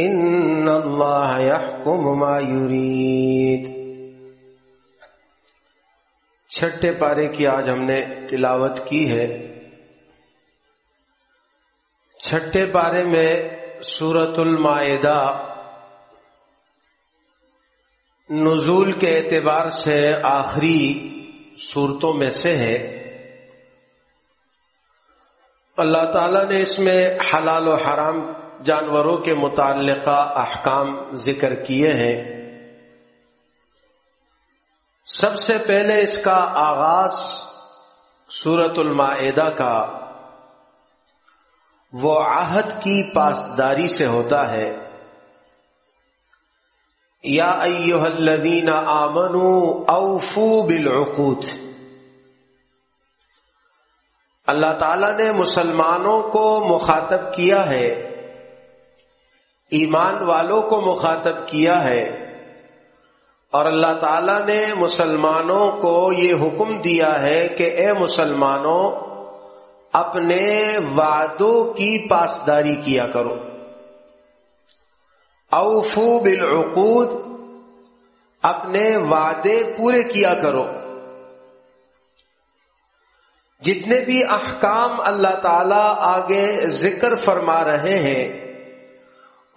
ان اللہ يحكم ما يريد۔ چھٹے پارے کی آج ہم نے تلاوت کی ہے۔ چھٹے پارے میں سورت المائدہ نزول کے اعتبار سے آخری صورتوں میں سے ہے۔ اللہ تعالی نے اس میں حلال و حرام جانوروں کے متعلقہ احکام ذکر کیے ہیں۔ سب سے پہلے اس کا آغاز سورت المائدہ کا وہ عہد کی پاسداری سے ہوتا ہے۔ یا ایوہ الذین آمنوا اوفو بالعقود۔ اللہ تعالی نے مسلمانوں کو مخاطب کیا ہے۔ ایمان والوں کو مخاطب کیا ہے اور اللہ تعالی نے مسلمانوں کو یہ حکم دیا ہے کہ اے مسلمانوں، اپنے وعدوں کی پاسداری کیا کرو۔ اوفو بالعقود، اپنے وعدے پورے کیا کرو۔ جتنے بھی احکام اللہ تعالی آگے ذکر فرما رہے ہیں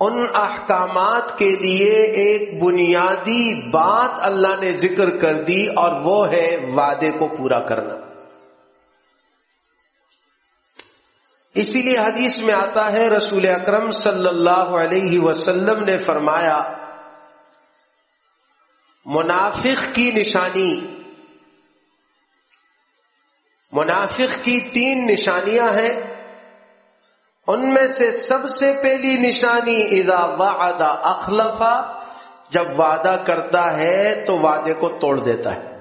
ان احکامات کے لیے ایک بنیادی بات اللہ نے ذکر کر دی اور وہ ہے وعدے کو پورا کرنا۔ اسی لیے حدیث میں آتا ہے، رسول اکرم صلی اللہ علیہ وسلم نے فرمایا، منافق کی نشانی، منافق کی تین نشانیاں ہیں۔ ان میں سے سب سے پہلی نشانی اذا وعدہ اخلفا جب وعدہ کرتا ہے تو وعدے کو توڑ دیتا ہے۔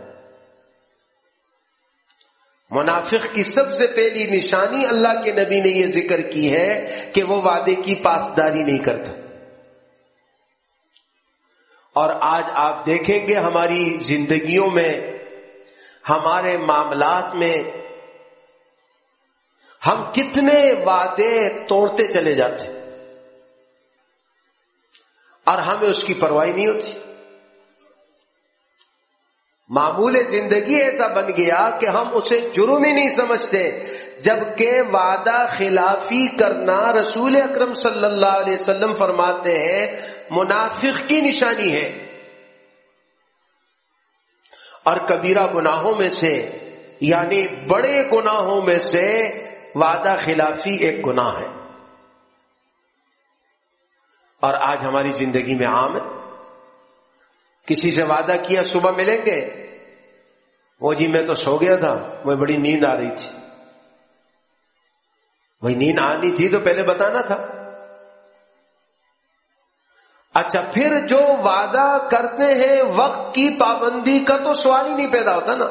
منافق کی سب سے پہلی نشانی اللہ کے نبی نے یہ ذکر کی ہے کہ وہ وعدے کی پاسداری نہیں کرتا۔ اور آج آپ دیکھیں گے ہماری زندگیوں میں، ہمارے معاملات میں ہم کتنے وعدے توڑتے چلے جاتے اور ہمیں اس کی پرواہی نہیں ہوتی۔ معمول زندگی ایسا بن گیا کہ ہم اسے جرم ہی نہیں سمجھتے، جبکہ وعدہ خلافی کرنا رسول اکرم صلی اللہ علیہ وسلم فرماتے ہیں، منافق کی نشانی ہے۔ اور کبیرہ گناہوں میں سے یعنی بڑے گناہوں میں سے وعدہ خلافی ایک گناہ ہے۔ اور آج ہماری زندگی میں عام ہے۔ کسی سے وعدہ کیا صبح ملیں گے؟ وہ جی میں تو سو گیا تھا، وہ بڑی نیند آ رہی تھی۔ وہی نیند آنی تھی تو پہلے بتانا تھا۔ اچھا پھر جو وعدہ کرتے ہیں وقت کی پابندی کا تو سوال ہی نہیں پیدا ہوتا نا۔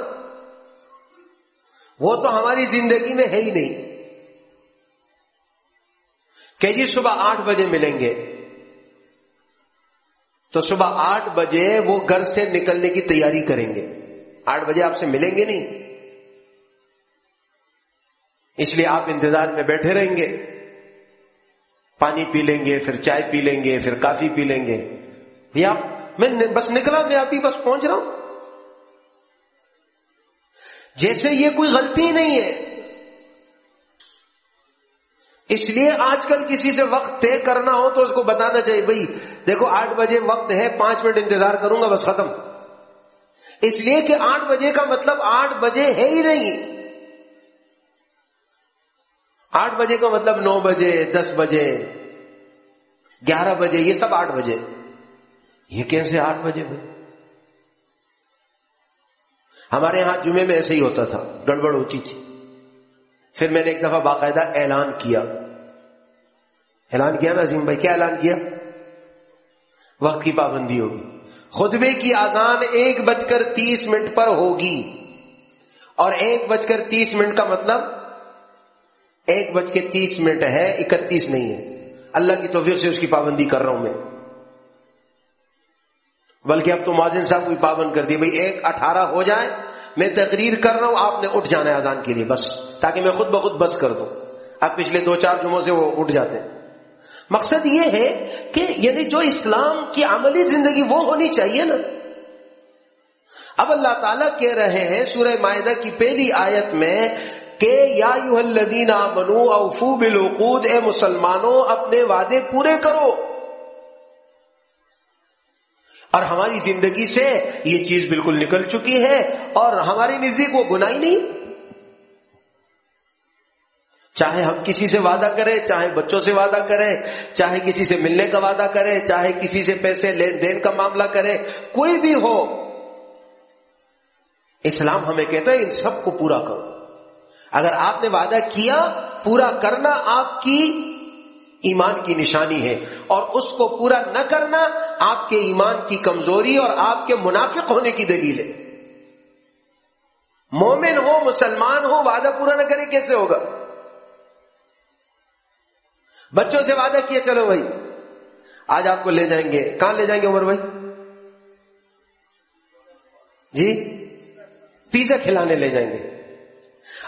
وہ تو ہماری زندگی میں ہے ہی نہیں۔ کہ جی صبح آٹھ بجے ملیں گے۔ تو صبح آٹھ بجے وہ گھر سے نکلنے کی تیاری کریں گے۔ آٹھ بجے آپ سے ملیں گے نہیں۔ اس لیے آپ انتظار میں بیٹھے رہیں گے۔ پانی پی لیں گے، پھر چائے پی لیں گے، پھر کافی پی لیں گے۔ بھیا میں بس نکلا، میں ابھی بس پہنچ رہا ہوں۔ جیسے یہ کوئی غلطی نہیں ہے۔ اس لیے آج کل کسی سے وقت طے کرنا ہو تو اس کو بتانا چاہیے، بھائی، دیکھو، آٹھ بجے وقت ہے، پانچ منٹ انتظار کروں گا، بس ختم۔ اس لیے کہ آٹھ بجے کا مطلب آٹھ بجے ہے ہی نہیں۔ آٹھ بجے کا مطلب نو بجے، دس بجے، گیارہ بجے، یہ سب آٹھ بجے۔ یہ کیسے آٹھ بجے بھائی ہمارے یہاں جمعے میں ایسے ہی ہوتا تھا، گڑبڑ ہوتی تھی۔ پھر میں نے ایک دفعہ باقاعدہ اعلان کیا۔ اعلان کیا نا عظیم بھائی؟ کیا اعلان کیا؟ وقت کی پابندی ہوگی۔ خطبے کی آزان ایک بج کر تیس منٹ پر ہوگی۔ اور ایک بج کر تیس منٹ کا مطلب ایک بج کے تیس منٹ ہے، اکتیس نہیں ہے۔ اللہ کی توفیق سے اس کی پابندی کر رہا ہوں میں۔ بلکہ اب تو ماجن صاحب کو پابند کر دی بھائی ایک اٹھارہ ہو جائے، میں تقریر کر رہا ہوں، آپ نے اٹھ جانا ہے اذان کے لیے، بس، تاکہ میں خود بخود بس کر دوں۔ اب پچھلے دو چار جمعوں سے وہ اٹھ جاتے ہیں۔ مقصد یہ ہے کہ یعنی جو اسلام کی عملی زندگی وہ ہونی چاہیے نا۔ اب اللہ تعالیٰ کہہ رہے ہیں سورہ معاہدہ کی پہلی آیت میں کہ یا یو الدین بنو اوفو بالعقود، اے مسلمانوں، اپنے وعدے پورے کرو۔ اور ہماری زندگی سے یہ چیز بالکل نکل چکی ہے اور ہماری نزدیک وہ گناہ نہیں۔ چاہے ہم کسی سے وعدہ کریں، چاہے بچوں سے وعدہ کریں، چاہے کسی سے ملنے کا وعدہ کریں، چاہے کسی سے پیسے لین دین کا معاملہ کرے کوئی بھی ہو۔ اسلام ہمیں کہتا ہے، ان سب کو پورا کرو۔ اگر آپ نے وعدہ کیا، پورا کرنا آپ کی ایمان کی نشانی ہے اور اس کو پورا نہ کرنا آپ کے ایمان کی کمزوری اور آپ کے منافق ہونے کی دلیل ہے۔ مومن ہو، مسلمان ہو، وعدہ پورا نہ کرے کیسے ہوگا؟ بچوں سے وعدہ کیا، چلو بھائی، آج آپ کو لے جائیں گے۔ کہاں لے جائیں گے عمر بھائی؟ جی پیزا کھلانے لے جائیں گے۔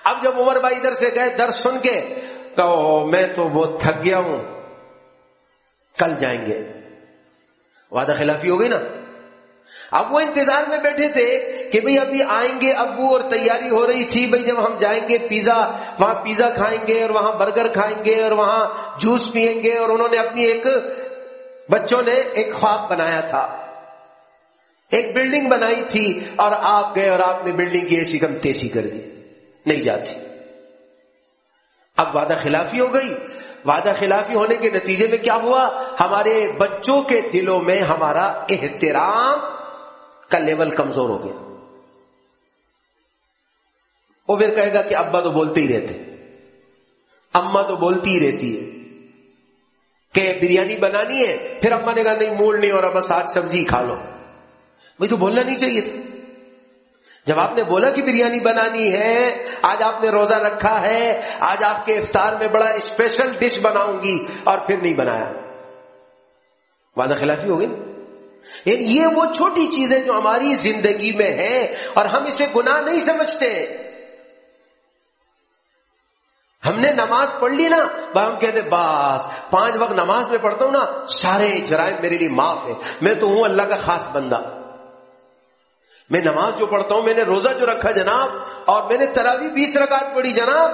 اب جب عمر بھائی ادھر سے گئے در سن کے تو میں تو بہت تھک گیا ہوں، کل جائیں گے۔ وعدہ خلافی ہو گئی نا۔ اب وہ انتظار میں بیٹھے تھے کہ بھئی ابھی آئیں گے ابو اور تیاری ہو رہی تھی، بھئی جب ہم جائیں گے پیزا، وہاں پیزا کھائیں گے اور وہاں برگر کھائیں گے اور وہاں جوس پیئیں گے اور انہوں نے اپنی ایک بچوں نے ایک خواب بنایا تھا۔ ایک بلڈنگ بنائی تھی اور آپ گئے اور آپ نے بلڈنگ کی ایسی کم تیسی کر دی، نہیں جاتی۔ اب وعدہ خلافی ہو گئی۔ وعدہ خلافی ہونے کے نتیجے میں کیا ہوا؟ ہمارے بچوں کے دلوں میں ہمارا احترام کا لیول کمزور ہو گیا۔ وہ پھر کہے گا کہ ابا تو بولتے ہی رہتے۔ اما تو بولتی ہی رہتی ہے۔ کہ بریانی بنانی ہے، پھر اما نے کہا نہیں موڈ نہیں ہو رہا بس آج سبزی کھا لو۔ بھائی تو بولنا نہیں چاہیے تھا۔ جب آپ نے بولا کہ بریانی بنانی ہے، آج آپ نے روزہ رکھا ہے، آج آپ کے افطار میں بڑا اسپیشل ڈش بناؤں گی، اور پھر نہیں بنایا۔ وعدہ خلافی ہو گئی یعنی یہ وہ چھوٹی چیزیں جو ہماری زندگی میں ہیں، اور ہم اسے گناہ نہیں سمجھتے۔ ہم نے نماز پڑھ لی نا ہم کہتے بس، پانچ وقت نماز میں پڑھتا ہوں نا، سارے جرائم میرے لیے معاف ہے میں تو ہوں اللہ کا خاص بندہ۔ میں نماز جو پڑھتا ہوں، میں نے روزہ جو رکھا جناب، اور میں نے تراوی بیس رکعت پڑھی جناب،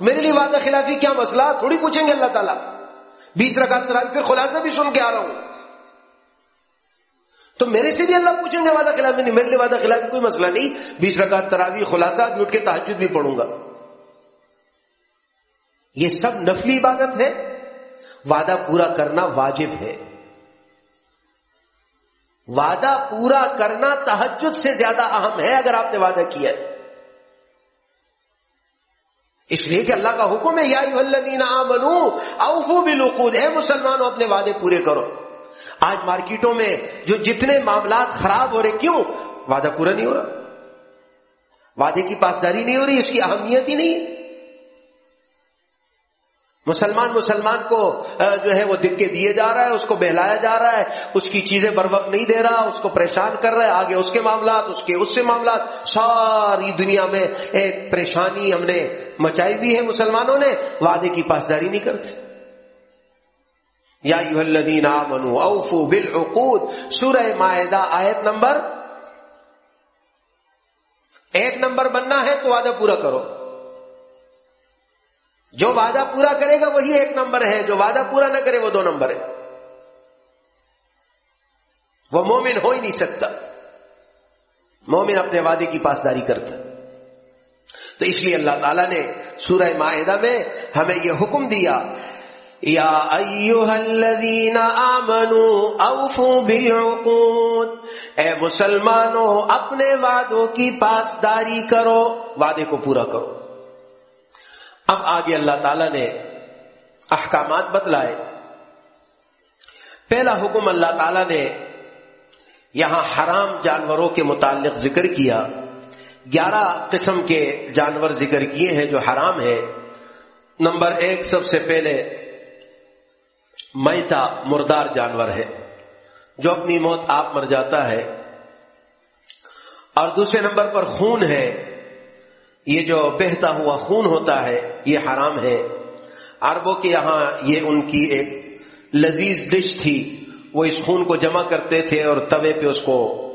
میرے لیے وعدہ خلافی کیا مسئلہ؟ تھوڑی پوچھیں گے اللہ تعالیٰ۔ بیس رکعت تراوی پھر خلاصہ بھی سن کے آ رہا ہوں۔ تو میرے سے بھی اللہ پوچھیں گے وعدہ خلافی نہیں، میرے لیے وعدہ خلافی کوئی مسئلہ نہیں۔ بیس رکعت تراوی خلاصہ بھی اٹھ کے تحجد بھی پڑھوں گا۔ یہ سب نفلی عبادت ہے؟ وعدہ پورا کرنا واجب ہے۔ وعدہ پورا کرنا تحجد سے زیادہ اہم ہے اگر آپ نے وعدہ کیا ہے۔ اس لیے کہ اللہ کا حکم ہے، یا بنو اوفو بالعقود ہے مسلمانوں، اپنے وعدے پورے کرو۔ آج مارکیٹوں میں جو جتنے معاملات خراب ہو رہے، کیوں؟ وعدہ پورا نہیں ہو رہا۔ وعدے کی پاسداری نہیں ہو رہی، اس کی اہمیت ہی نہیں۔ مسلمان مسلمان کو جو ہے وہ دکے دیے جا رہا ہے، اس کو بہلایا جا رہا ہے، اس کی چیزیں بر وقت نہیں دے رہا، اس کو پریشان کر رہا ہے، آگے اس کے معاملات، اس کے اس سے معاملات، ساری دنیا میں ایک پریشانی ہم نے مچائی ہوئی ہے مسلمانوں نے، وعدے کی پاسداری نہیں کرتے۔ یا الذین آمنوا اوفو بالعقود، سورہ معاہدہ آیت نمبر، ایک نمبر بننا ہے تو وعدہ پورا کرو۔ جو وعدہ پورا کرے گا وہی ایک نمبر ہے، جو وعدہ پورا نہ کرے وہ دو نمبر ہے۔ وہ مومن ہو ہی نہیں سکتا۔ مومن اپنے وعدے کی پاسداری کرتا۔ تو اس لیے اللہ تعالیٰ نے سورہ معاہدہ میں ہمیں یہ حکم دیا، یا الذین آمنوا اوفو بالعقود۔ اے مسلمانوں، اپنے وعدوں کی پاسداری کرو، وعدے کو پورا کرو۔ اب آگے اللہ تعالی نے احکامات بتلائے۔ پہلا حکم اللہ تعالی نے یہاں حرام جانوروں کے متعلق ذکر کیا۔ گیارہ قسم کے جانور ذکر کیے ہیں جو حرام ہے نمبر ایک سب سے پہلے میتا مردار جانور ہے، جو اپنی موت آپ مر جاتا ہے۔ اور دوسرے نمبر پر خون ہے۔ یہ جو بہتا ہوا خون ہوتا ہے، یہ حرام ہے۔ عربوں کے یہاں یہ ان کی ایک لذیذ ڈش تھی۔ وہ اس خون کو جمع کرتے تھے اور توے پہ اس کو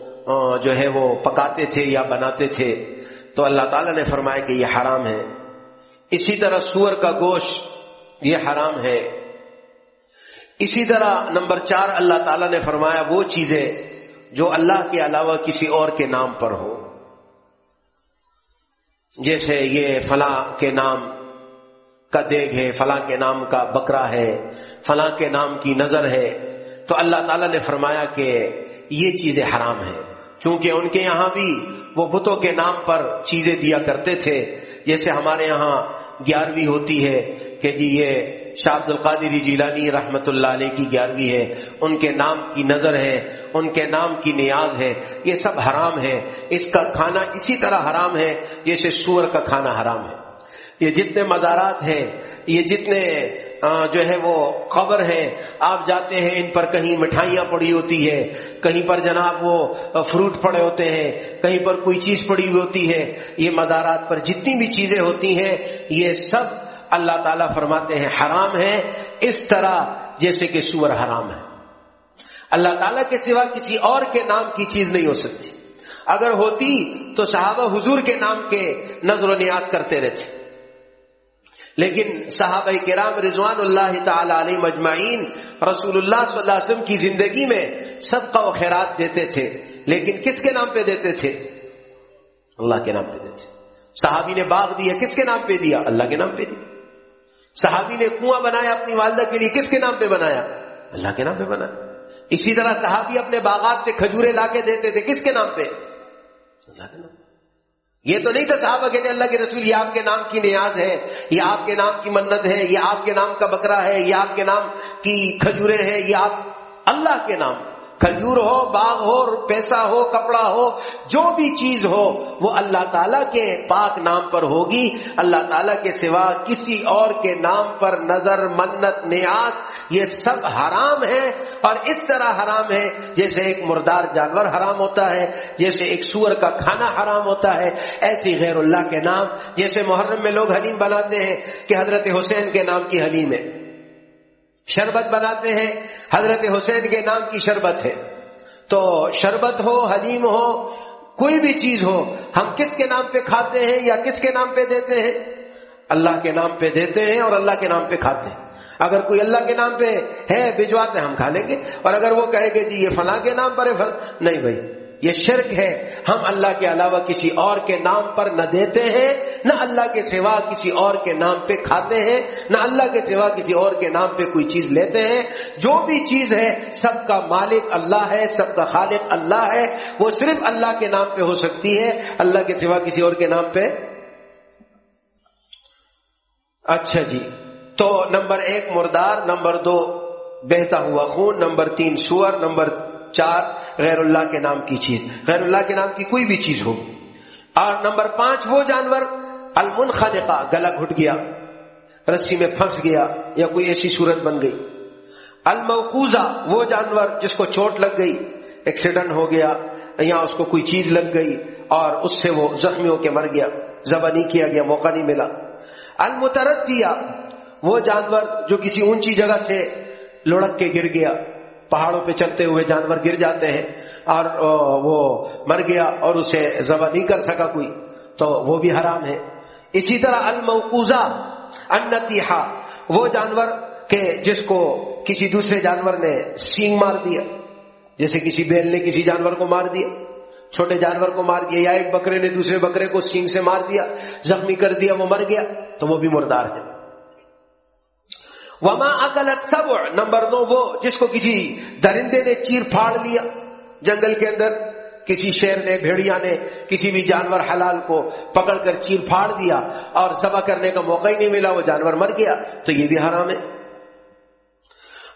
جو ہے وہ پکاتے تھے یا بناتے تھے۔ تو اللہ تعالیٰ نے فرمایا کہ یہ حرام ہے۔ اسی طرح سور کا گوشت، یہ حرام ہے۔ اسی طرح نمبر چار، اللہ تعالیٰ نے فرمایا وہ چیزیں جو اللہ کے علاوہ کسی اور کے نام پر ہو۔ جیسے یہ فلاں کے نام کا دیگ ہے، فلاں کے نام کا بکرا ہے، فلاں کے نام کی نظر ہے۔ تو اللہ تعالیٰ نے فرمایا کہ یہ چیزیں حرام ہیں۔ چونکہ ان کے یہاں بھی وہ بتوں کے نام پر چیزیں دیا کرتے تھے۔ جیسے ہمارے یہاں گیارہویں ہوتی ہے کہ جی یہ شاہ عبد القادری جیلانی رحمت اللہ علیہ کی گیارہویں ہے۔ ان کے نام کی نظر ہے ان کے نام کی نیاز ہے، یہ سب حرام ہے۔ اس کا کھانا اسی طرح حرام ہے جیسے سور کا کھانا حرام ہے۔ یہ جتنے مزارات ہیں، یہ جتنے جو ہے وہ قبر ہے آپ جاتے ہیں، ان پر کہیں مٹھائیاں پڑی ہوتی ہے کہیں پر جناب وہ فروٹ پڑے ہوتے ہیں، کہیں پر کوئی چیز پڑی ہوئی ہوتی ہے۔ یہ مزارات پر جتنی بھی چیزیں ہوتی ہیں، یہ سب اللہ تعالیٰ فرماتے ہیں حرام ہے اس طرح جیسے کہ سور حرام ہے۔ اللہ تعالیٰ کے سوا کسی اور کے نام کی چیز نہیں ہو سکتی۔ اگر ہوتی تو صحابہ حضور کے نام کے نظر و نیاز کرتے رہتے۔ لیکن صحابہ کرام رضوان اللہ تعالی علیہ مجمعین رسول اللہ صلی اللہ علیہ وسلم کی زندگی میں صدقہ و خیرات دیتے تھے، لیکن کس کے نام پہ دیتے تھے؟ اللہ کے نام پہ دیتے تھے۔ صحابی نے باغ دیا، کس کے نام پہ دیا؟ اللہ کے نام پہ دیا۔ صحابی نے کنواں بنایا اپنی والدہ کے لیے، کس کے نام پہ بنایا؟ اللہ کے نام پہ بنایا۔ اسی طرح صحابی اپنے باغات سے کھجورے لا کے دیتے تھے۔ کس کے نام پہ؟ اللہ کے نام یہ تو نہیں تھا صحابہ کہتے اللہ کے رسول، یہ آپ کے نام کی نیاز ہے، یہ آپ کے نام کی منت ہے، یہ آپ کے نام کا بکرا ہے، یہ آپ کے نام کی کھجورے ہیں، یہ آپ اللہ کے نام۔ کھجور ہو، باغ ہو، پیسہ ہو، کپڑا ہو، جو بھی چیز ہو، وہ اللہ تعالیٰ کے پاک نام پر ہوگی۔ اللہ تعالیٰ کے سوا کسی اور کے نام پر نظر، منت، نیاز، یہ سب حرام ہے اور اس طرح حرام ہے جیسے ایک مردار جانور حرام ہوتا ہے، جیسے ایک سور کا کھانا حرام ہوتا ہے، ایسی غیر اللہ کے نام۔ جیسے محرم میں لوگ حلیم بناتے ہیں کہ حضرت حسین کے نام کی حلیم ہے۔ شربت بناتے ہیں۔ حضرت حسین کے نام کی شربت ہے۔ تو شربت ہو، حلیم ہو، کوئی بھی چیز ہو، ہم کس کے نام پہ کھاتے ہیں یا کس کے نام پہ دیتے ہیں؟ اللہ کے نام پہ دیتے ہیں اور اللہ کے نام پہ کھاتے ہیں۔ اگر کوئی اللہ کے نام پہ ہے بھجواتے ہم کھا لیں گے۔ اور اگر وہ کہے گے جی یہ فلاں کے نام پر ہے، فلاں نہیں بھائی۔ یہ شرک ہے، ہم اللہ کے علاوہ کسی اور کے نام پر نہ دیتے ہیں، نہ اللہ کے سوا کسی اور کے نام پہ کھاتے ہیں، نہ اللہ کے سوا کسی اور کے نام پہ کوئی چیز لیتے ہیں۔ جو بھی چیز ہے، سب کا مالک اللہ ہے، سب کا خالق اللہ ہے، وہ صرف اللہ کے نام پہ ہو سکتی ہے، اللہ کے سوا کسی اور کے نام پہ۔ اچھا جی۔ تو نمبر ایک مردار، نمبر دو بہتا ہوا خون، نمبر تین سور، نمبر چار غیر اللہ کے نام کی چیز۔ غیر اللہ کے نام کی کوئی بھی چیز ہو۔ اور نمبر پانچ وہ جانور المن گلا گھٹ گیا، رسی میں پھنس گیا یا کوئی ایسی صورت بن گئی۔ الموقوزہ وہ جانور جس کو چوٹ لگ گئی، ایکسیڈنٹ ہو گیا یا اس کو کوئی چیز لگ گئی اور اس سے وہ زخمی ہو کے مر گیا ذبح نہیں کیا گیا، موقع نہیں ملا۔ المترد دیا وہ جانور جو کسی اونچی جگہ سے لڑک کے گر گیا۔ پہاڑوں پہ چلتے ہوئے جانور گر جاتے ہیں اور وہ مر گیا اور اسے ذبح نہیں کر سکا کوئی، تو وہ بھی حرام ہے۔ اسی طرح الموقوزہ انتیحا وہ جانور کہ جس کو کسی دوسرے جانور نے سینگ مار دیا، جیسے کسی بیل نے کسی جانور کو مار دیا، چھوٹے جانور کو مار دیا، یا ایک بکرے نے دوسرے بکرے کو سینگ سے مار دیا، زخمی کر دیا، وہ مر گیا، تو وہ بھی مردار ہے۔ وما اکل سب نمبر دو وہ جس کو کسی درندے نے چیر پھاڑ لیا جنگل کے اندر، کسی شیر نے، بھیڑیا نے، کسی بھی جانور حلال کو پکڑ کر چیر پھاڑ دیا اور ذبح کرنے کا موقع ہی نہیں ملا، وہ جانور مر گیا، تو یہ بھی حرام ہے۔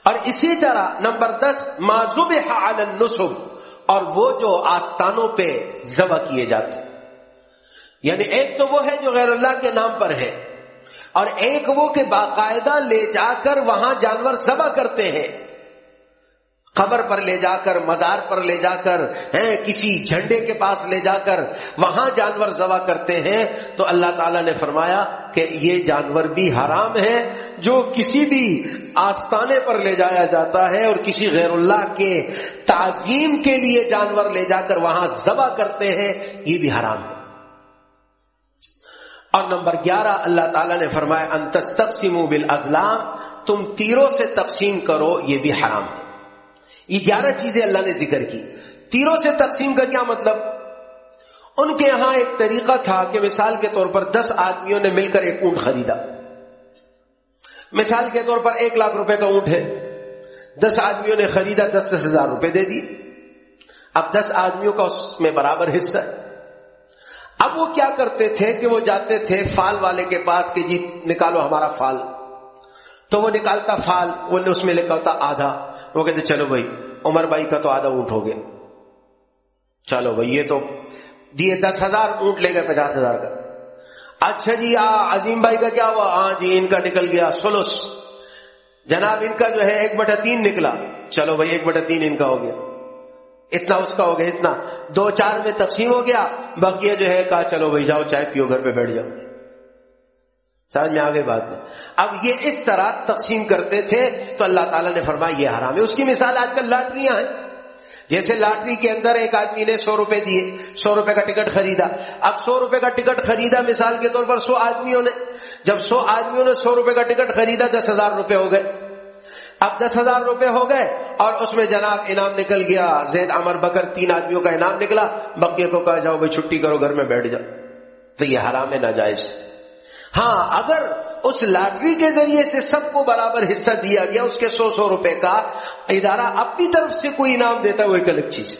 اور اسی طرح نمبر دس معذوب النصب اور وہ جو آستانوں پہ ذبح کیے جاتے۔ یعنی ایک تو وہ ہے جو غیر اللہ کے نام پر ہے۔ اور ایک وہ کہ باقاعدہ لے جا کر وہاں جانور ذبح کرتے ہیں۔ قبر پر لے جا کر، مزار پر لے جا کر، ہیں، کسی جھنڈے کے پاس لے جا کر وہاں جانور ذبح کرتے ہیں۔ تو اللہ تعالیٰ نے فرمایا کہ یہ جانور بھی حرام ہے جو کسی بھی آستانے پر لے جایا جاتا ہے اور کسی غیر اللہ کے تعظیم کے لیے جانور لے جا کر وہاں ذبح کرتے ہیں، یہ بھی حرام ہے۔ اور نمبر گیارہ، اللہ تعالیٰ نے فرمایا انتس تقسیم بالازلام، تم تیروں سے تقسیم کرو، یہ بھی حرام ہے۔ یہ گیارہ چیزیں اللہ نے ذکر کی۔ تیروں سے تقسیم کا کیا مطلب؟ ان کے یہاں ایک طریقہ تھا کہ مثال کے طور پر دس آدمیوں نے مل کر ایک اونٹ خریدا۔ مثال کے طور پر ایک لاکھ روپے کا اونٹ ہے۔ دس آدمیوں نے خریدا، دس دس ہزار روپے دے دی اب دس آدمیوں کا اس میں برابر حصہ ہے۔ اب وہ کیا کرتے تھے کہ وہ جاتے تھے فال والے کے پاس کہ جی نکالو ہمارا فال۔ تو وہ نکالتا فال، وہ اس میں لکھا ہوتا آدھا۔ وہ کہتے چلو بھائی، عمر بھائی کا تو آدھا اونٹ ہو گیا۔ چلو بھائی، یہ تو دیے دس ہزار، اونٹ لے گئے پچاس ہزار کا۔ اچھا جی آ، عظیم بھائی کا کیا ہوا؟ ہاں جی ان کا نکل گیا سولوس جناب، ان کا جو ہے ایک بٹا تین نکلا۔ چلو بھائی، ایک بٹا تین ان کا ہو گیا۔ اتنا اس کا ہو گیا، اتنا۔ دو چار میں تقسیم ہو گیا، باقی جو ہے کہا، چلو بھائی جاؤ، چائے پیو، گھر پہ بیٹھ جاؤ۔ سمجھ میں آگے بات؟ میں اب یہ اس طرح تقسیم کرتے تھے تو اللہ تعالیٰ نے فرمایا، یہ حرام ہے۔ اس کی مثال آج کل لاٹریاں ہیں۔ جیسے لاٹری کے اندر ایک آدمی نے سو روپے دیے، سو روپے کا ٹکٹ خریدا۔ اب سو روپے کا ٹکٹ خریدا، مثال کے طور پر سو آدمیوں نے۔ جب سو آدمیوں نے سو روپے کا ٹکٹ خریدا، دس ہزار روپے ہو گئے۔ اب دس ہزار روپے ہو گئے اور اس میں جناب انعام نکل گیا۔ زید امر بکر تین آدمیوں کا انعام نکلا۔ بکے کو کہا، جاؤ بھائی، چھٹی کرو، گھر میں بیٹھ جاؤ۔ تو یہ حرام ہے، ناجائز۔ ہاں اگر اس لاٹری کے ذریعے سے سب کو برابر حصہ دیا گیا، اس کے سو سو روپے کا ادارہ اپنی طرف سے کوئی انعام دیتا ہے وہ ایک الگ چیز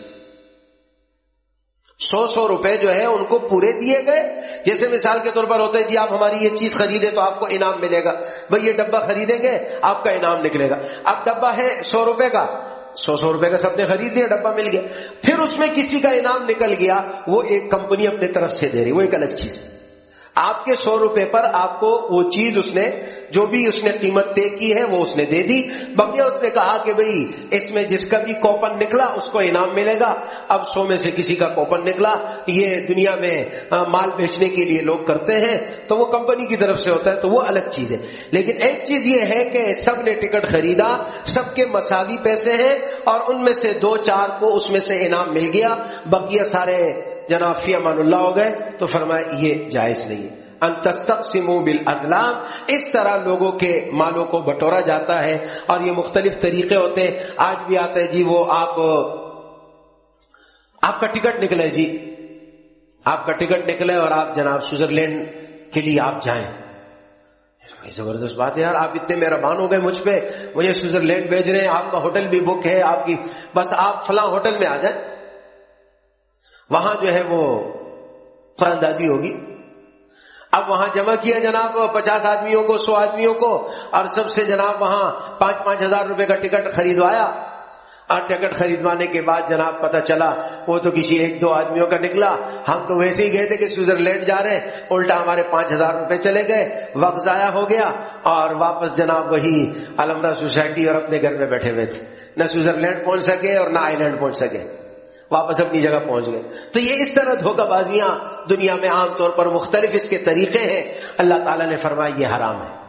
سو سو روپے جو ہے ان کو پورے دیے گئے۔ جیسے مثال کے طور پر ہوتا ہے جی آپ ہماری یہ چیز خریدے تو آپ کو انعام ملے گا۔ بھائی یہ ڈبا خریدیں گے، آپ کا انعام نکلے گا۔ اب ڈبا ہے سو روپے کا۔ سو سو روپے کا سب نے خرید لیا ڈبا مل گیا۔ پھر اس میں کسی کا انعام نکل گیا، وہ ایک کمپنی اپنے طرف سے دے رہی، وہ ایک الگ چیز۔ ہے آپ کے سو روپے پر آپ کو وہ چیز اس نے جو بھی اس نے قیمت طے کی ہے وہ اس نے دے دی۔ بقیہ اس نے کہا کہ بھئی، اس میں جس کا بھی کوپن نکلا، اس کو انعام ملے گا۔ اب سو میں سے کسی کا کوپن نکلا، یہ دنیا میں مال بیچنے کے لیے لوگ کرتے ہیں، تو وہ کمپنی کی طرف سے ہوتا ہے، تو وہ الگ چیز ہے۔ لیکن ایک چیز یہ ہے کہ سب نے ٹکٹ خریدا، سب کے مساوی پیسے ہیں، اور ان میں سے دو چار کو اس میں سے انعام مل گیا۔ بقیہ سارے جناب فی امان اللہ ہو گئے، تو فرمایا یہ جائز نہیں ہے۔ بالازلام، اس طرح لوگوں کے مالوں کو بٹورا جاتا ہے اور یہ مختلف طریقے ہوتے ہیں۔ آج بھی آتا ہے جی وہ آپ آپ کا ٹکٹ نکلے جی۔ آپ کا ٹکٹ نکلے اور آپ جناب سوئٹزرلینڈ کے لیے آپ جائیں۔ زبردست بات ہے یار، آپ اتنے مہربان ہو گئے مجھ پہ۔ مجھے سوئٹزرلینڈ بھیج رہے ہیں، آپ کا ہوٹل بھی بک ہے، آپ کی، بس آپ فلاں ہوٹل میں آ جائیں۔ وہاں جو ہے وہ فراندازی ہوگی۔ اب وہاں جمع کیا جناب پچاس آدمیوں کو، سو آدمیوں کو، اور سب سے جناب وہاں پانچ پانچ ہزار روپے کا ٹکٹ خریدوایا۔ اور ٹکٹ خریدوانے کے بعد جناب پتا چلا، وہ تو کسی ایک دو آدمیوں کا نکلا۔ ہم تو ویسے ہی گئے تھے کہ سوئٹزرلینڈ جا رہے الٹا ہمارے پانچ ہزار روپے چلے گئے، وقت ضائع ہو گیا۔ اور واپس جناب وہی علمرا سوسائٹی اور اپنے گھر میں بیٹھے ہوئے تھے۔ نہ سوئٹزرلینڈ پہنچ سکے اور نہ آئی لینڈ پہنچ سکے۔ واپس اپنی جگہ پہنچ گئے۔ تو یہ اس طرح دھوکہ بازیاں دنیا میں عام طور پر مختلف اس کے طریقے ہیں۔ اللہ تعالیٰ نے فرمایا، یہ حرام ہے۔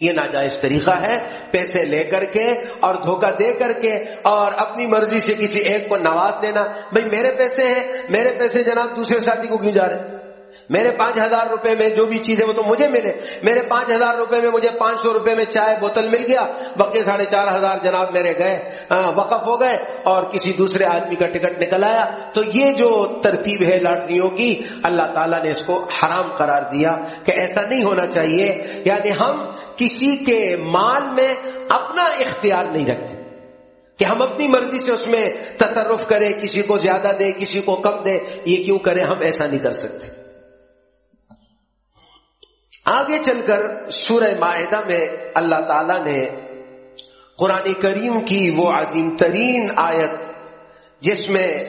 یہ ناجائز طریقہ ہے۔ پیسے لے کر کے اور دھوکہ دے کر کے اور اپنی مرضی سے کسی ایک کو نواز دینا۔ بھائی، میرے پیسے ہیں۔ میرے پیسے جناب دوسرے ساتھی کو کیوں جا رہے ہیں؟ میرے پانچ ہزار روپے میں جو بھی چیز ہے وہ تو مجھے ملے۔ میرے پانچ ہزار روپے میں مجھے پانچ سو روپے میں چائے بوتل مل گیا۔ بقی ساڑھے چار ہزار جناب میرے گئے۔ وقف ہو گئے اور کسی دوسرے آدمی کا ٹکٹ نکل آیا۔ تو یہ جو ترتیب ہے لاٹریوں کی، اللہ تعالیٰ نے اس کو حرام قرار دیا کہ ایسا نہیں ہونا چاہیے۔ یعنی ہم کسی کے مال میں اپنا اختیار نہیں رکھتے۔ کہ ہم اپنی مرضی سے اس میں تصرف کریں، کسی کو زیادہ دے کسی کو کم دے یہ کیوں کریں؟ ہم ایسا نہیں کر سکتے۔ آگے چل کر سورہ معاہدہ میں اللہ تعالی نے قرآن کریم کی وہ عظیم ترین آیت جس میں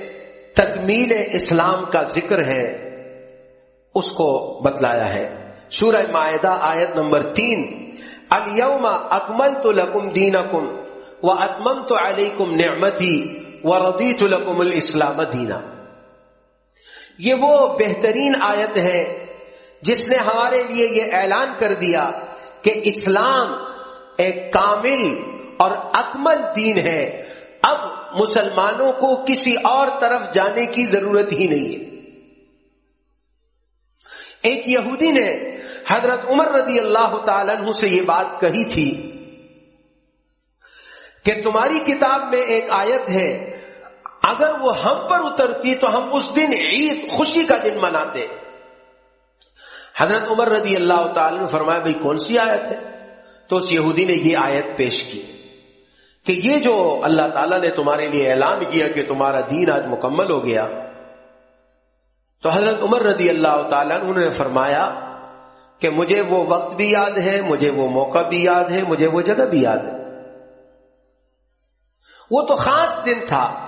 تکمیل اسلام کا ذکر ہے، اس کو بتلایا ہے۔ سورہ معاہدہ آیت نمبر تین الم اکمل تو لکم دین اکم و اتمم تو علی کم نعمتی و ردی تو لکم الاسلام دینا یہ وہ بہترین آیت ہے جس نے ہمارے لیے یہ اعلان کر دیا کہ اسلام ایک کامل اور اکمل دین ہے، اب مسلمانوں کو کسی اور طرف جانے کی ضرورت ہی نہیں ہے۔ ایک یہودی نے حضرت عمر رضی اللہ تعالی عنہ سے یہ بات کہی تھی کہ تمہاری کتاب میں ایک آیت ہے، اگر وہ ہم پر اترتی تو ہم اس دن عید خوشی کا دن مناتے۔ حضرت عمر رضی اللہ تعالی نے فرمایا، بھائی، کون سی آیت ہے؟ تو اس یہودی نے یہ آیت پیش کی کہ یہ جو اللہ تعالیٰ نے تمہارے لیے اعلان کیا کہ تمہارا دین آج مکمل ہو گیا، تو حضرت عمر رضی اللہ تعالیٰ انہوں نے فرمایا کہ مجھے وہ وقت بھی یاد ہے، مجھے وہ موقع بھی یاد ہے، مجھے وہ جگہ بھی یاد ہے۔ وہ تو خاص دن تھا۔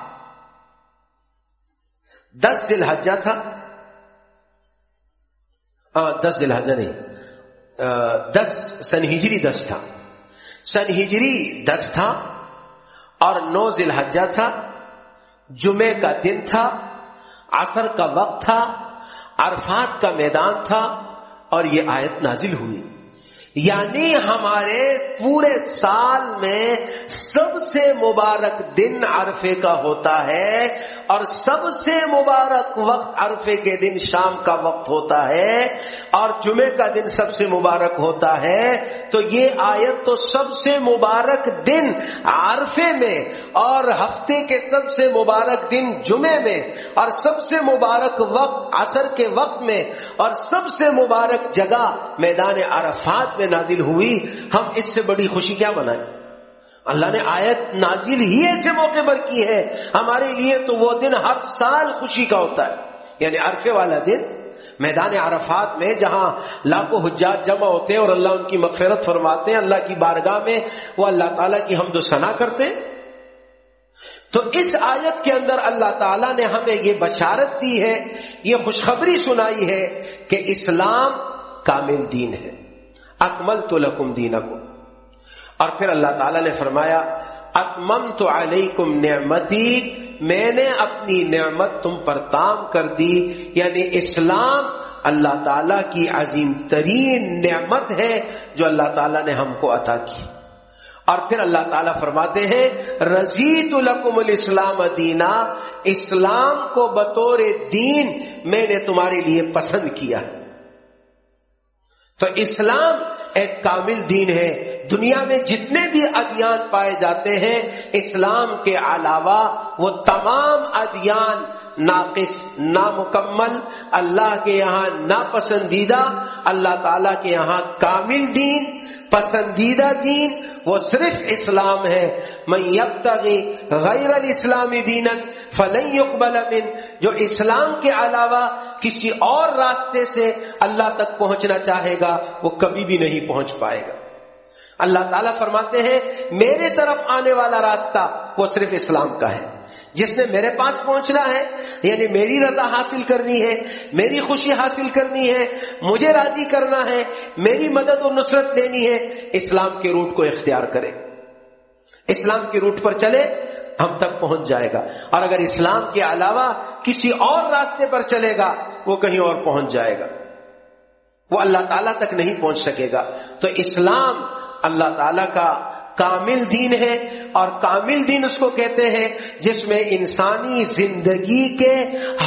دس دل حجہ تھا۔ دس دلحجہ نہیں۔ دس سن ہجری دس تھا۔ سن ہجری دس تھا اور نو ذلحجہ تھا۔ جمعے کا دن تھا، عصر کا وقت تھا، عرفات کا میدان تھا اور یہ آیت نازل ہوئی۔ یعنی ہمارے پورے سال میں سب سے مبارک دن عرفے کا ہوتا ہے اور سب سے مبارک وقت عرفے کے دن شام کا وقت ہوتا ہے اور جمعے کا دن سب سے مبارک ہوتا ہے تو یہ آیت تو سب سے مبارک دن عرفے میں اور ہفتے کے سب سے مبارک دن جمعے میں اور سب سے مبارک وقت عصر کے وقت میں اور سب سے مبارک جگہ میدان عرفات میں نازل ہوئی، ہم اس سے بڑی خوشی کیا منائیں؟ اللہ نے آیت نازل ہی ایسے موقع پر کی ہے، ہمارے لیے تو وہ دن ہر سال خوشی کا ہوتا ہے۔ یعنی عرفے والا دن، میدان عرفات میں جہاں لاکھوں حجات جمع ہوتے ہیں اور اللہ ان کی مغفرت فرماتے ہیں، اللہ کی بارگاہ میں وہ اللہ تعالیٰ کی حمد و ثنا کرتے ہیں۔ تو اس آیت کے اندر اللہ تعالیٰ نے ہمیں یہ بشارت دی ہے، یہ خوشخبری سنائی ہے کہ اسلام کامل دین ہے۔ اکمل تو لکم دین اور پھر اللہ تعالی نے فرمایا اتمم تو علیکم نعمتی، میں نے اپنی نعمت تم پر تام کر دی۔ یعنی اسلام اللہ تعالی کی عظیم ترین نعمت ہے جو اللہ تعالی نے ہم کو عطا کی۔ اور پھر اللہ تعالیٰ فرماتے ہیں، رضیت القم الاسلام دینا، اسلام کو بطور دین میں نے تمہارے لیے پسند کیا۔ ہے تو اسلام ایک کامل دین ہے۔ دنیا میں جتنے بھی ادیان پائے جاتے ہیں، اسلام کے علاوہ وہ تمام ادیان ناقص، نامکمل، اللہ کے یہاں ناپسندیدہ، اللہ تعالی کے یہاں کامل دین پسندیدہ دین وہ صرف اسلام ہے۔ میں یب غیر الاسلامی دین فلن يقبل من۔ جو اسلام کے علاوہ کسی اور راستے سے اللہ تک پہنچنا چاہے گا، وہ کبھی بھی نہیں پہنچ پائے گا۔ اللہ تعالیٰ فرماتے ہیں، میرے طرف آنے والا راستہ وہ صرف اسلام کا ہے۔ جس نے میرے پاس پہنچنا ہے یعنی میری رضا حاصل کرنی ہے، میری خوشی حاصل کرنی ہے، مجھے راضی کرنا ہے، میری مدد و نصرت لینی ہے، اسلام کے روٹ کو اختیار کرے اسلام کی روٹ پر چلے، ہم تک پہنچ جائے گا۔ اور اگر اسلام کے علاوہ کسی اور راستے پر چلے گا، وہ کہیں اور پہنچ جائے گا۔ وہ اللہ تعالیٰ تک نہیں پہنچ سکے گا۔ تو اسلام اللہ تعالیٰ کا کامل دین ہے اور کامل دین اس کو کہتے ہیں جس میں انسانی زندگی کے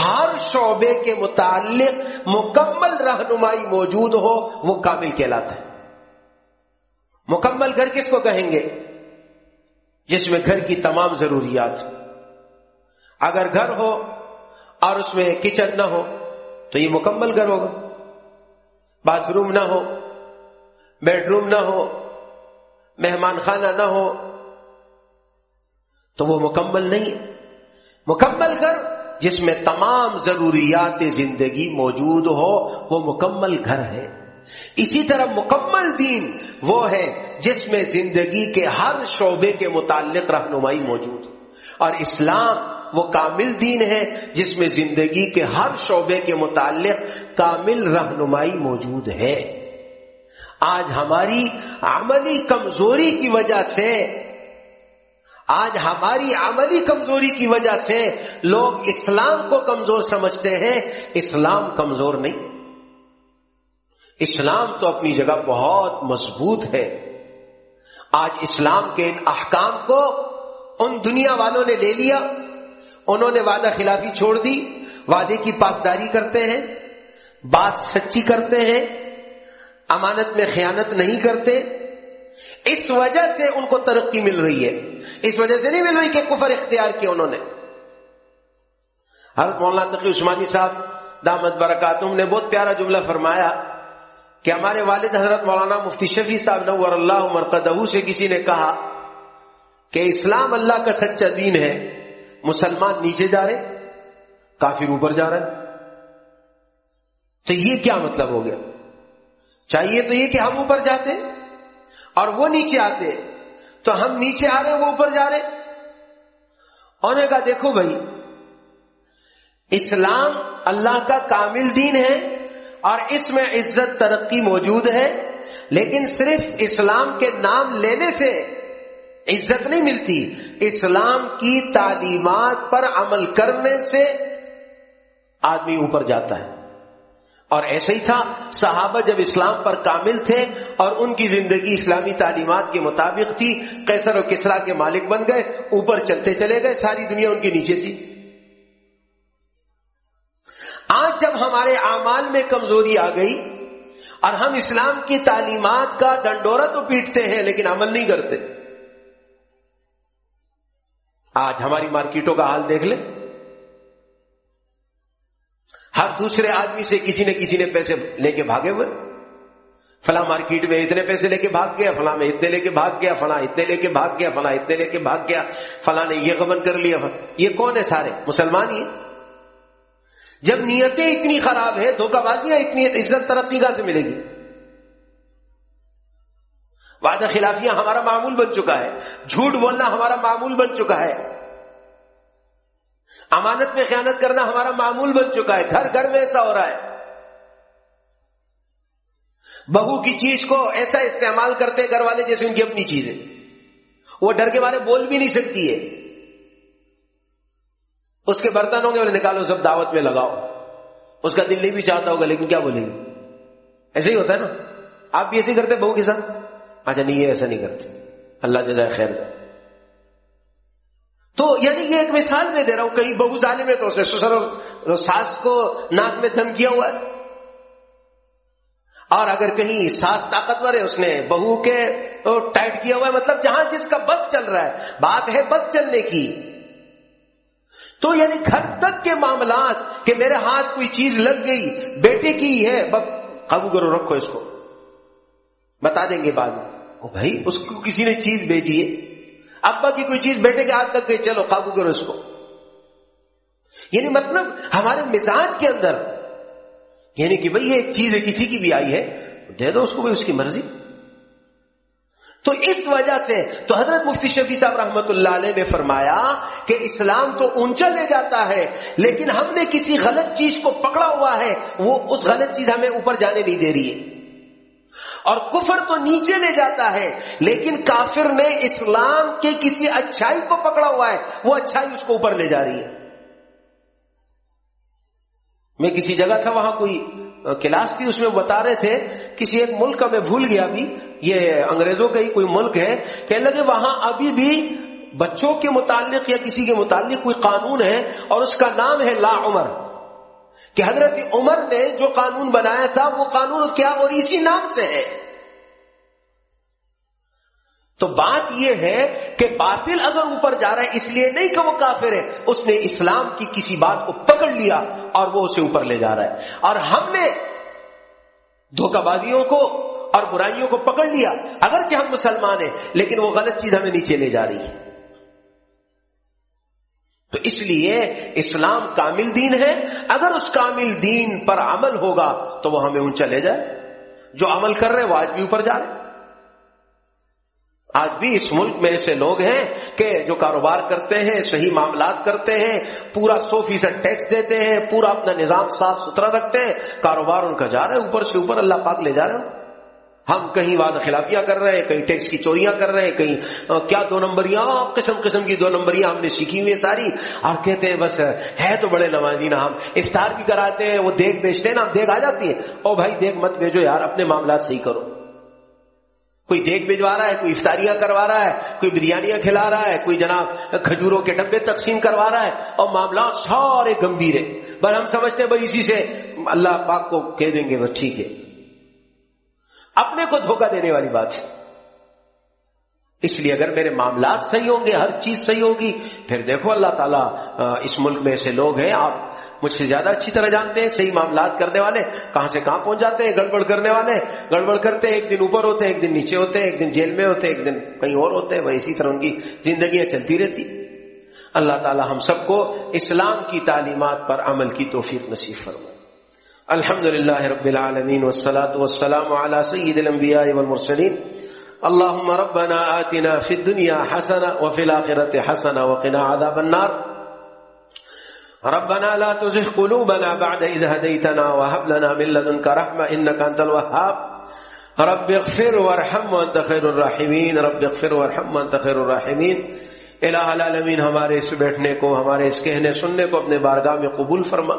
ہر شعبے کے متعلق مکمل رہنمائی موجود ہو، وہ کامل کہلاتا ہے۔ مکمل گھر کس کو کہیں گے؟ جس میں گھر کی تمام ضروریات اگر گھر ہو اور اس میں کچن نہ ہو، تو یہ مکمل گھر ہوگا۔ باتھ روم نہ ہو، بیڈ روم نہ ہو مہمان خانہ نہ ہو، تو وہ مکمل نہیں۔ مکمل گھر جس میں تمام ضروریات زندگی موجود ہو، وہ مکمل گھر ہے۔ اسی طرح مکمل دین وہ ہے جس میں زندگی کے ہر شعبے کے متعلق رہنمائی موجود اور اسلام وہ کامل دین ہے جس میں زندگی کے ہر شعبے کے متعلق کامل رہنمائی موجود ہے۔ آج ہماری عملی کمزوری کی وجہ سے، آج ہماری عملی کمزوری کی وجہ سے لوگ اسلام کو کمزور سمجھتے ہیں۔ اسلام کمزور نہیں۔ اسلام تو اپنی جگہ بہت مضبوط ہے۔ آج اسلام کے ان احکام کو ان دنیا والوں نے لے لیا۔ انہوں نے وعدہ خلافی چھوڑ دی۔ وعدے کی پاسداری کرتے ہیں۔ بات سچی کرتے ہیں۔ امانت میں خیانت نہیں کرتے، اس وجہ سے ان کو ترقی مل رہی ہے۔ اس وجہ سے نہیں مل رہی کہ کفر اختیار کیا انہوں نے۔ حضرت مولانا تقی عثمانی صاحب، دامت برکاتم نے بہت پیارا جملہ فرمایا کہ ہمارے والد حضرت مولانا مفتی شفیع صاحب نور اللہ مرقدہ سے کسی نے کہا کہ اسلام اللہ کا سچا دین ہے، مسلمان نیچے جا رہے، کافر اوپر جا رہے تو یہ کیا مطلب ہو گیا؟ چاہیے تو یہ کہ ہم اوپر جاتے اور وہ نیچے آتے تو ہم نیچے آ رہے ہیں، وہ اوپر جا رہے انہوں نے کہا، دیکھو بھائی، اسلام اللہ کا کامل دین ہے اور اس میں عزت ترقی موجود ہے، لیکن صرف اسلام کے نام لینے سے عزت نہیں ملتی۔ اسلام کی تعلیمات پر عمل کرنے سے آدمی اوپر جاتا ہے۔ اور ایسا ہی تھا، صحابہ جب اسلام پر کامل تھے اور ان کی زندگی اسلامی تعلیمات کے مطابق تھی کیسر و کسرا کے مالک بن گئے، اوپر چلتے چلے گئے، ساری دنیا ان کے نیچے تھی۔ آج جب ہمارے اعمال میں کمزوری آ گئی اور ہم اسلام کی تعلیمات کا ڈنڈورا تو پیٹتے ہیں لیکن عمل نہیں کرتے، آج ہماری مارکیٹوں کا حال دیکھ لیں۔ ہر دوسرے آدمی سے کسی نے کسی نے پیسے لے کے بھاگے ہوئے۔ فلاں مارکیٹ میں اتنے پیسے لے کے بھاگ گیا، فلاں میں اتنے لے کے بھاگ گیا، فلاں اتنے لے کے بھاگ گیا، فلاں اتنے لے کے بھاگ گیا، فلاں نے یہ غبن کر لیا۔ یہ کون ہے سارے؟ مسلمان ہی جب نیتیں اتنی خراب ہے دھوکہ بازیاں اتنی عزت ترقی کا سے ملے گی۔ وعدہ خلافیاں ہمارا معمول بن چکا ہے۔ جھوٹ بولنا ہمارا معمول بن چکا ہے۔ امانت میں خیانت کرنا ہمارا معمول بن چکا ہے۔ گھر گھر میں ایسا ہو رہا ہے۔ بہو کی چیز کو ایسا استعمال کرتے گھر والے جیسے ان کی اپنی چیز ہے۔ وہ ڈر کے بارے بول بھی نہیں سکتی ہے۔ اس کے برتنوں کے نکالو، سب دعوت میں لگاؤ۔ اس کا دل نہیں بھی چاہتا ہوگا، لیکن کیا بولے گی ایسے ہی ہوتا ہے نا۔ آپ بھی ایسے ہی کرتے بہو کے ساتھ؟ اچھا نہیں، یہ ایسا نہیں کرتے۔ اللہ جزائے خیر۔ تو یعنی یہ ایک مثال میں دے رہا ہوں کہیں بہو ظالم ہے تو اسے سسر ساس کو ناک میں دم کیا ہوا ہے۔ اور اگر کہیں ساس طاقتور ہے، اس نے بہو کے ٹائٹ کیا ہوا ہے مطلب جہاں جس کا بس چل رہا ہے، بات ہے بس چلنے کی۔ تو یعنی گھر تک کے معاملات کہ میرے ہاتھ کوئی چیز لگ گئی، بیٹے کی ہے بب قابو کرو، رکھو اس کو۔ بتا دیں گے بعد میں بھائی، اس کو کسی نے چیز بھیجی ہے۔ ابا کی کوئی چیز بیٹے کے ہاتھ لگ گئی، چلو قابو کرو اس کو۔ یعنی مطلب ہمارے مزاج کے اندر یعنی کہ بھائی یہ ایک چیز ہے، کسی کی بھی آئی ہے، دے دو اس کو، بھائی اس کی مرضی۔ تو اس وجہ سے تو حضرت مفتی شفیع صاحب رحمت اللہ علیہ نے فرمایا کہ اسلام تو اونچا لے جاتا ہے، لیکن ہم نے کسی غلط چیز کو پکڑا ہوا ہے، وہ اس غلط چیز ہمیں اوپر جانے نہیں دے رہی ہے۔ اور کفر تو نیچے لے جاتا ہے، لیکن کافر نے اسلام کے کسی اچھائی کو پکڑا ہوا ہے، وہ اچھائی اس کو اوپر لے جا رہی ہے۔ میں کسی جگہ تھا، وہاں کوئی کلاس تھی، اس میں بتا رہے تھے، کسی ایک ملک کا میں بھول گیا ابھی۔ یہ انگریزوں کا ہی کوئی ملک ہے۔ کہ لگے، وہاں ابھی بھی بچوں کے متعلق یا کسی کے متعلق کوئی قانون ہے اور اس کا نام ہے لا عمر۔ کہ حضرت عمر نے جو قانون بنایا تھا، وہ قانون کیا اور اسی نام سے ہے۔ تو بات یہ ہے کہ باطل اگر اوپر جا رہا ہے، اس لیے نہیں کہ وہ کافر ہے، اس نے اسلام کی کسی بات کو پکڑ لیا اور وہ اسے اوپر لے جا رہا ہے۔ اور ہم نے دھوکہ بازیوں کو اور برائیوں کو پکڑ لیا، اگرچہ ہم مسلمان ہیں، لیکن وہ غلط چیز ہمیں نیچے لے جا رہی ہے۔ تو اس لیے اسلام کامل دین ہے۔ اگر اس کامل دین پر عمل ہوگا تو وہ ہمیں اونچا لے جائے۔ جو عمل کر رہے وہ آج بھی اوپر جا رہے آج بھی اس ملک میں ایسے لوگ ہیں کہ جو کاروبار کرتے ہیں، صحیح معاملات کرتے ہیں، پورا سو فیصد ٹیکس دیتے ہیں، پورا اپنا نظام صاف ستھرا رکھتے ہیں، کاروبار ان کا جا رہا ہے، اوپر سے اوپر اللہ پاک لے جا رہے ہیں۔ ہم کہیں وعدہ خلافیاں کر رہے ہیں، کہیں ٹیکس کی چوریاں کر رہے ہیں، کہیں کیا دو نمبریاں قسم قسم کی دو نمبریاں ہم نے سیکھی ہوئی ساری۔ اور کہتے ہیں بس، ہے تو بڑے نمازی نا ہم افطار بھی کراتے ہیں، وہ دیکھ بیچتے ہیں نا دیکھ آ جاتی ہے او بھائی دیکھ مت بھیجو یار، اپنے معاملات صحیح کرو۔ کوئی دیکھ بھجوا رہا ہے، کوئی افطاریاں کروا رہا ہے، کوئی بریانیاں کھلا رہا ہے، کوئی جناب کھجوروں کے ڈبے تقسیم کروا رہا ہے، اور معاملات سارے گمبھیر ہیں بس ہم سمجھتے ہیں بھائی اسی سے، اللہ پاک کو کہہ دیں گے، بس ٹھیک ہے۔ اپنے کو دھوکہ دینے والی بات ہے۔ اس لیے اگر میرے معاملات صحیح ہوں گے، ہر چیز صحیح ہوگی، پھر دیکھو اللہ تعالیٰ اس ملک میں ایسے لوگ ہیں، آپ مجھ سے زیادہ اچھی طرح جانتے ہیں، صحیح معاملات کرنے والے، کہاں سے کہاں پہنچ جاتے ہیں، گڑبڑ کرنے والے۔ گڑبڑ کرتے ہیں، ایک دن اوپر ہوتے ہیں، ایک دن نیچے ہوتے ہیں، ایک دن جیل میں ہوتے ہیں، ایک دن کہیں اور ہوتے ہیں، وہ اسی طرح ان کی زندگیاں چلتی رہتی۔ اللہ تعالیٰ ہم سب کو اسلام کی تعلیمات پر عمل کی توفیق نصیب فرمائے۔ الحمد لله رب العالمين والصلاة والسلام على سيد الأنبياء والمرسلين اللهم ربنا آتنا في الدنيا حسنة وفي الآخرة حسنة وقنا عذاب النار. ربنا لا تزغ قلوبنا بعد إذ هديتنا وهب لنا من لدنك رحمة إنك أنت الوهاب. رب اغفر وارحم وانت خير الراحمين رب اغفر وارحم وانت خير الراحمين الہ العالمین، ہمارے اس بیٹھنے کو، ہمارے اس کہنے سننے کو اپنے بارگاہ میں قبول فرما.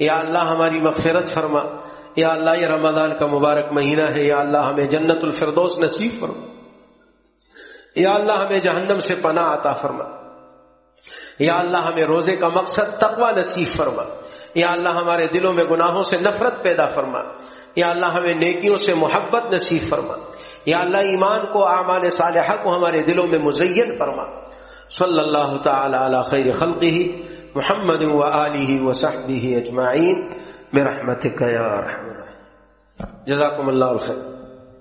یا اللہ ہماری مغفرت فرما۔ یا اللہ، یہ رمضان کا مبارک مہینہ ہے۔ یا اللہ، ہمیں جنت الفردوس نصیب فرما۔ یا اللہ، ہمیں جہنم سے پناہ عطا فرما۔ یا اللہ، ہمیں روزے کا مقصد تقوی نصیب فرما۔ یا اللہ، ہمارے دلوں میں گناہوں سے نفرت پیدا فرما۔ یا اللہ، ہمیں نیکیوں سے محبت نصیب فرما۔ یا اللہ، ایمان کو، اعمال صالحہ کو ہمارے دلوں میں مزین فرما۔ صلی اللہ تعالی علی خیر خلقہ۔ محمد و وآله وصحبه أجمعين برحمتك يا رحمت جزاکم اللہ الخیر